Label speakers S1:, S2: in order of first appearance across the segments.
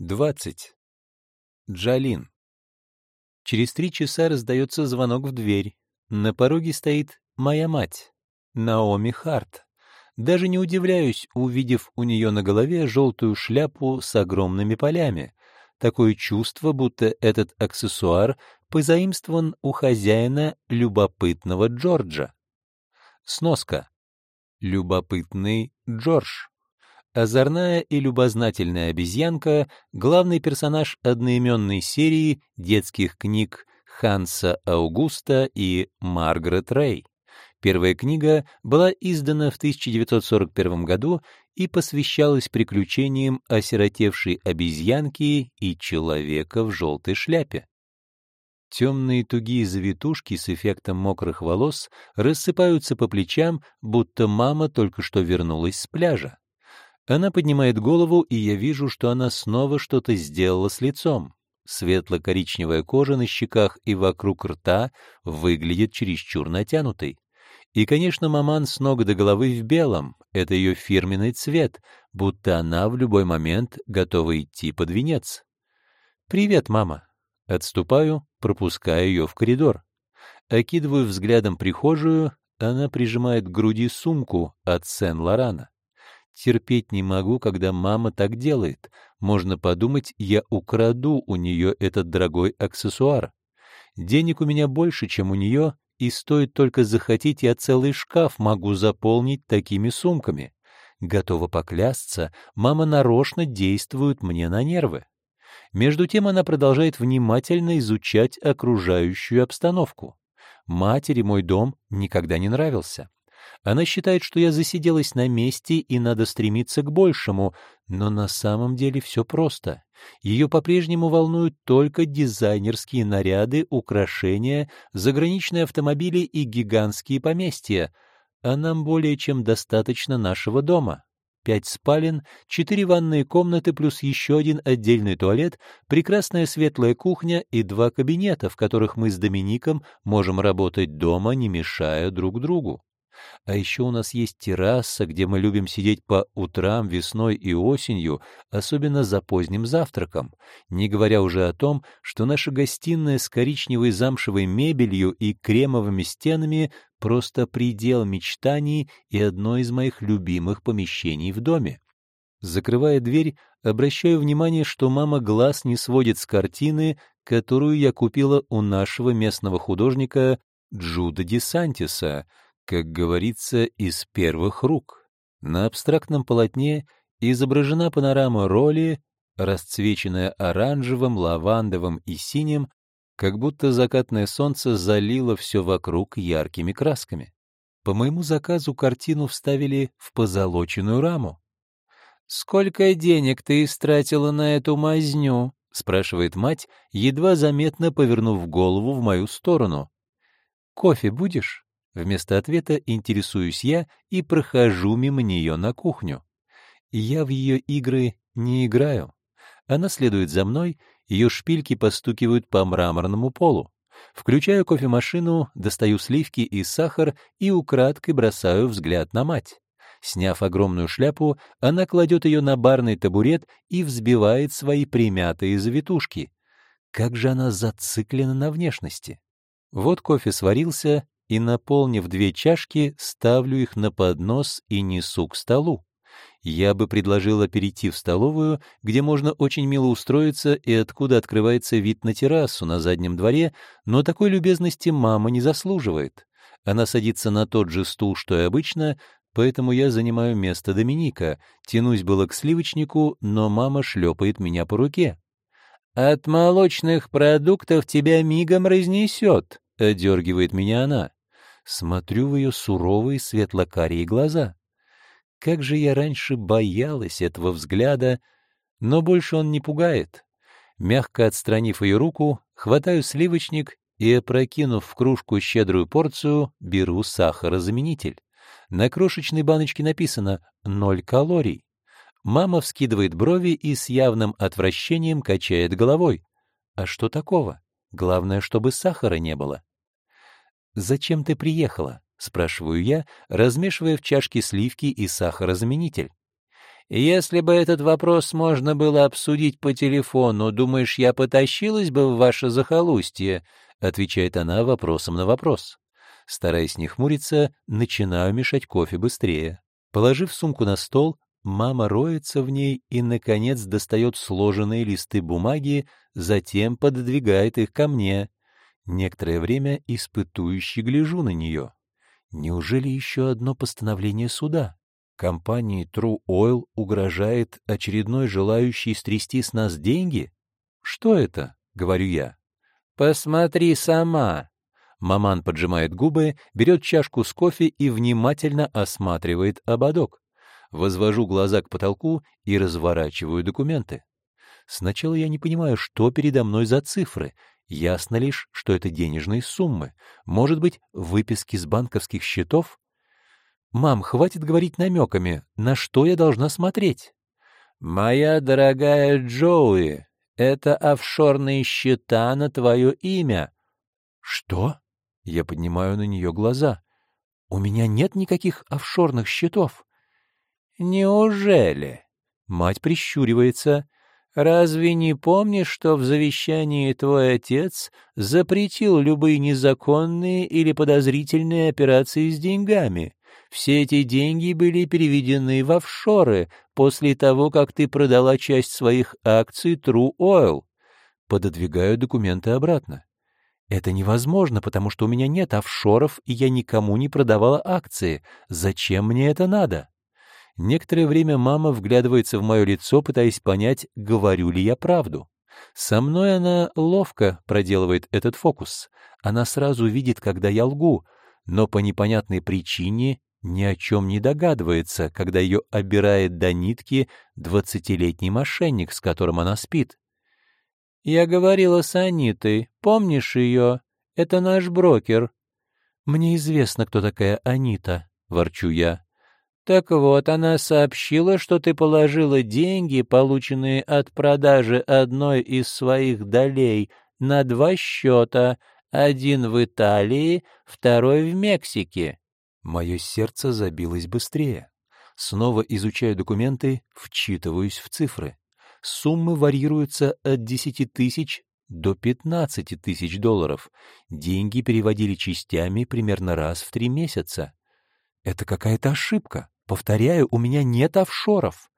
S1: 20. Джалин. Через три часа раздается звонок в дверь. На пороге стоит моя мать, Наоми Харт. Даже не удивляюсь, увидев у нее на голове желтую шляпу с огромными полями. Такое чувство, будто этот аксессуар позаимствован у хозяина любопытного Джорджа. Сноска. Любопытный Джордж. Озорная и любознательная обезьянка — главный персонаж одноименной серии детских книг Ханса Аугуста и Маргарет Рэй. Первая книга была издана в 1941 году и посвящалась приключениям осиротевшей обезьянки и человека в желтой шляпе. Темные тугие завитушки с эффектом мокрых волос рассыпаются по плечам, будто мама только что вернулась с пляжа. Она поднимает голову, и я вижу, что она снова что-то сделала с лицом. Светло-коричневая кожа на щеках и вокруг рта выглядит чересчур натянутой. И, конечно, маман с ног до головы в белом. Это ее фирменный цвет, будто она в любой момент готова идти под венец. «Привет, мама». Отступаю, пропуская ее в коридор. Окидываю взглядом прихожую, она прижимает к груди сумку от Сен-Лорана. Терпеть не могу, когда мама так делает. Можно подумать, я украду у нее этот дорогой аксессуар. Денег у меня больше, чем у нее, и стоит только захотеть, я целый шкаф могу заполнить такими сумками. Готова поклясться, мама нарочно действует мне на нервы. Между тем она продолжает внимательно изучать окружающую обстановку. Матери мой дом никогда не нравился. Она считает, что я засиделась на месте и надо стремиться к большему, но на самом деле все просто. Ее по-прежнему волнуют только дизайнерские наряды, украшения, заграничные автомобили и гигантские поместья, а нам более чем достаточно нашего дома. Пять спален, четыре ванные комнаты плюс еще один отдельный туалет, прекрасная светлая кухня и два кабинета, в которых мы с Домиником можем работать дома, не мешая друг другу. А еще у нас есть терраса, где мы любим сидеть по утрам, весной и осенью, особенно за поздним завтраком, не говоря уже о том, что наша гостиная с коричневой замшевой мебелью и кремовыми стенами просто предел мечтаний и одно из моих любимых помещений в доме. Закрывая дверь, обращаю внимание, что мама глаз не сводит с картины, которую я купила у нашего местного художника Джуда Десантиса — как говорится, из первых рук. На абстрактном полотне изображена панорама роли, расцвеченная оранжевым, лавандовым и синим, как будто закатное солнце залило все вокруг яркими красками. По моему заказу картину вставили в позолоченную раму. «Сколько денег ты истратила на эту мазню?» — спрашивает мать, едва заметно повернув голову в мою сторону. «Кофе будешь?» Вместо ответа интересуюсь я и прохожу мимо нее на кухню. Я в ее игры не играю. Она следует за мной, ее шпильки постукивают по мраморному полу. Включаю кофемашину, достаю сливки и сахар и украдкой бросаю взгляд на мать. Сняв огромную шляпу, она кладет ее на барный табурет и взбивает свои примятые завитушки. Как же она зациклена на внешности. Вот кофе сварился, и, наполнив две чашки, ставлю их на поднос и несу к столу. Я бы предложила перейти в столовую, где можно очень мило устроиться и откуда открывается вид на террасу на заднем дворе, но такой любезности мама не заслуживает. Она садится на тот же стул, что и обычно, поэтому я занимаю место Доминика, тянусь было к сливочнику, но мама шлепает меня по руке. «От молочных продуктов тебя мигом разнесет», — одергивает меня она смотрю в ее суровые светло-карие глаза. Как же я раньше боялась этого взгляда, но больше он не пугает. Мягко отстранив ее руку, хватаю сливочник и, опрокинув в кружку щедрую порцию, беру сахарозаменитель. На крошечной баночке написано «ноль калорий». Мама вскидывает брови и с явным отвращением качает головой. А что такого? Главное, чтобы сахара не было. «Зачем ты приехала?» — спрашиваю я, размешивая в чашке сливки и сахарозаменитель. Если бы этот вопрос можно было обсудить по телефону, думаешь, я потащилась бы в ваше захолустье?» — отвечает она вопросом на вопрос. Стараясь не хмуриться, начинаю мешать кофе быстрее. Положив сумку на стол, мама роется в ней и, наконец, достает сложенные листы бумаги, затем пододвигает их ко мне. Некоторое время испытующе гляжу на нее. Неужели еще одно постановление суда? Компании True Oil угрожает очередной желающий стрясти с нас деньги? Что это? — говорю я. Посмотри сама. Маман поджимает губы, берет чашку с кофе и внимательно осматривает ободок. Возвожу глаза к потолку и разворачиваю документы. Сначала я не понимаю, что передо мной за цифры. Ясно лишь, что это денежные суммы. Может быть, выписки с банковских счетов? «Мам, хватит говорить намеками. На что я должна смотреть?» «Моя дорогая Джоуи, это офшорные счета на твое имя». «Что?» Я поднимаю на нее глаза. «У меня нет никаких офшорных счетов». «Неужели?» Мать прищуривается. «Разве не помнишь, что в завещании твой отец запретил любые незаконные или подозрительные операции с деньгами?» Все эти деньги были переведены в офшоры после того, как ты продала часть своих акций True Oil. Пододвигаю документы обратно. Это невозможно, потому что у меня нет офшоров, и я никому не продавала акции. Зачем мне это надо? Некоторое время мама вглядывается в мое лицо, пытаясь понять, говорю ли я правду. Со мной она ловко проделывает этот фокус. Она сразу видит, когда я лгу, но по непонятной причине ни о чем не догадывается, когда ее обирает до нитки двадцатилетний мошенник, с которым она спит. «Я говорила с Анитой. Помнишь ее? Это наш брокер». «Мне известно, кто такая Анита», — ворчу я. «Так вот, она сообщила, что ты положила деньги, полученные от продажи одной из своих долей, на два счета, один в Италии, второй в Мексике. Мое сердце забилось быстрее. Снова изучаю документы, вчитываюсь в цифры. Суммы варьируются от 10 тысяч до 15 тысяч долларов. Деньги переводили частями примерно раз в три месяца. Это какая-то ошибка. Повторяю, у меня нет офшоров.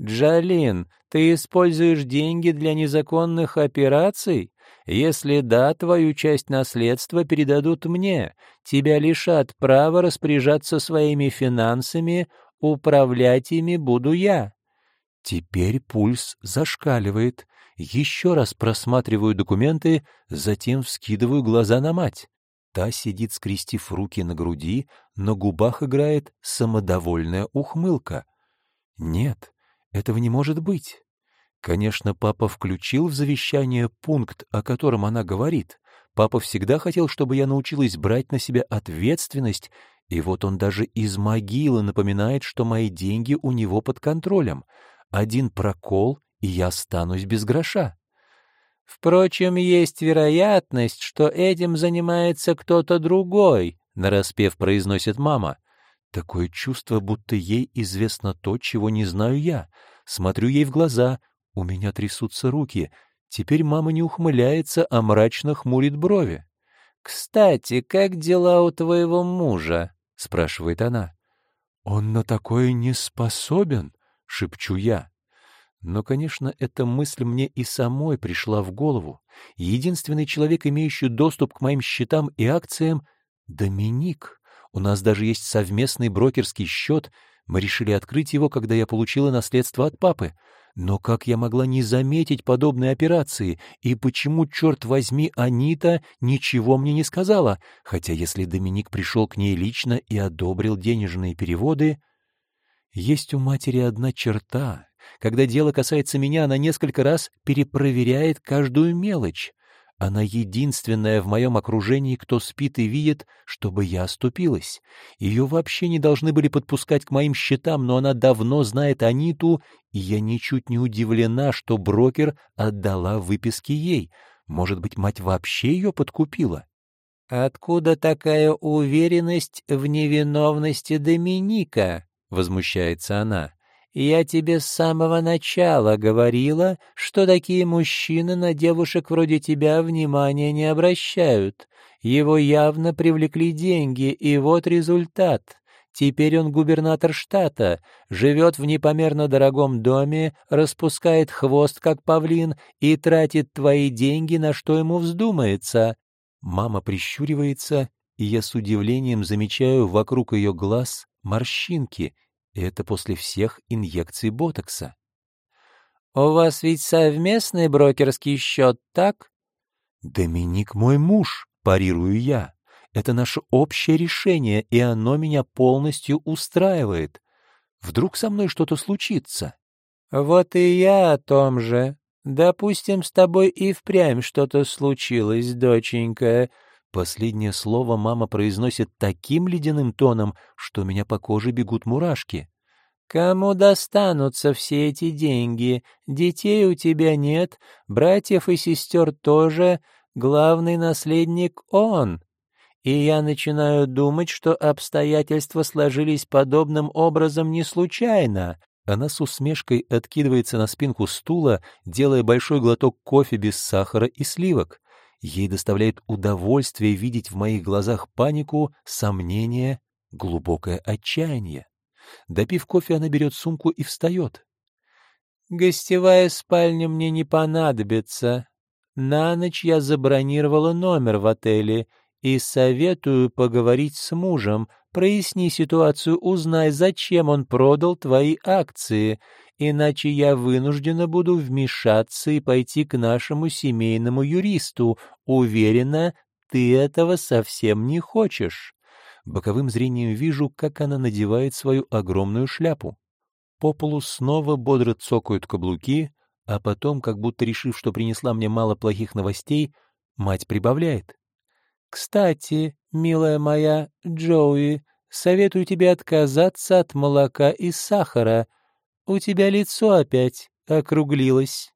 S1: «Джалин, ты используешь деньги для незаконных операций? Если да, твою часть наследства передадут мне. Тебя лишат права распоряжаться своими финансами, управлять ими буду я». Теперь пульс зашкаливает. Еще раз просматриваю документы, затем вскидываю глаза на мать. Та сидит, скрестив руки на груди, на губах играет самодовольная ухмылка. Нет, этого не может быть. Конечно, папа включил в завещание пункт, о котором она говорит. Папа всегда хотел, чтобы я научилась брать на себя ответственность, и вот он даже из могилы напоминает, что мои деньги у него под контролем. Один прокол, и я останусь без гроша. Впрочем, есть вероятность, что этим занимается кто-то другой, нараспев произносит мама. Такое чувство, будто ей известно то, чего не знаю я. Смотрю ей в глаза, у меня трясутся руки. Теперь мама не ухмыляется, а мрачно хмурит брови. «Кстати, как дела у твоего мужа?» — спрашивает она. «Он на такое не способен», — шепчу я. Но, конечно, эта мысль мне и самой пришла в голову. Единственный человек, имеющий доступ к моим счетам и акциям — Доминик. У нас даже есть совместный брокерский счет. Мы решили открыть его, когда я получила наследство от папы. Но как я могла не заметить подобной операции? И почему, черт возьми, Анита ничего мне не сказала? Хотя если Доминик пришел к ней лично и одобрил денежные переводы... Есть у матери одна черта. Когда дело касается меня, она несколько раз перепроверяет каждую мелочь. Она единственная в моем окружении, кто спит и видит, чтобы я оступилась. Ее вообще не должны были подпускать к моим счетам, но она давно знает Аниту, и я ничуть не удивлена, что брокер отдала выписки ей. Может быть, мать вообще ее подкупила? «Откуда такая уверенность в невиновности Доминика?» — возмущается она.
S2: Я тебе с самого начала говорила, что такие мужчины на девушек вроде тебя внимания не обращают. Его явно привлекли деньги, и вот результат. Теперь он губернатор штата, живет в непомерно дорогом доме, распускает хвост, как павлин, и тратит твои деньги, на что ему вздумается.
S1: Мама прищуривается, и я с удивлением замечаю вокруг ее глаз морщинки, и это после всех инъекций ботокса.
S2: «У вас ведь совместный брокерский счет, так?»
S1: «Доминик мой муж», — парирую я. Это наше общее решение, и оно меня полностью устраивает. Вдруг со мной что-то случится?
S2: Вот и я о том же. Допустим, с тобой и впрямь что-то случилось, доченька.
S1: Последнее слово мама произносит таким ледяным тоном, что у меня по коже бегут мурашки.
S2: Кому достанутся все эти деньги? Детей у тебя нет, братьев и сестер тоже. Главный наследник он и я начинаю думать, что обстоятельства сложились подобным образом не случайно.
S1: Она с усмешкой откидывается на спинку стула, делая большой глоток кофе без сахара и сливок. Ей доставляет удовольствие видеть в моих глазах панику, сомнение, глубокое отчаяние. Допив кофе, она берет сумку и встает.
S2: «Гостевая спальня мне не понадобится. На ночь я забронировала номер в отеле, и советую поговорить с мужем, проясни ситуацию, узнай, зачем он продал твои акции, иначе я вынуждена буду вмешаться и пойти к нашему семейному юристу. Уверена, ты этого совсем не хочешь.
S1: Боковым зрением вижу, как она надевает свою огромную шляпу. По полу снова бодро цокают каблуки, а потом, как будто решив, что принесла мне мало плохих новостей, мать прибавляет.
S2: Кстати, милая моя Джоуи, советую тебе отказаться от молока и сахара. У тебя лицо опять округлилось.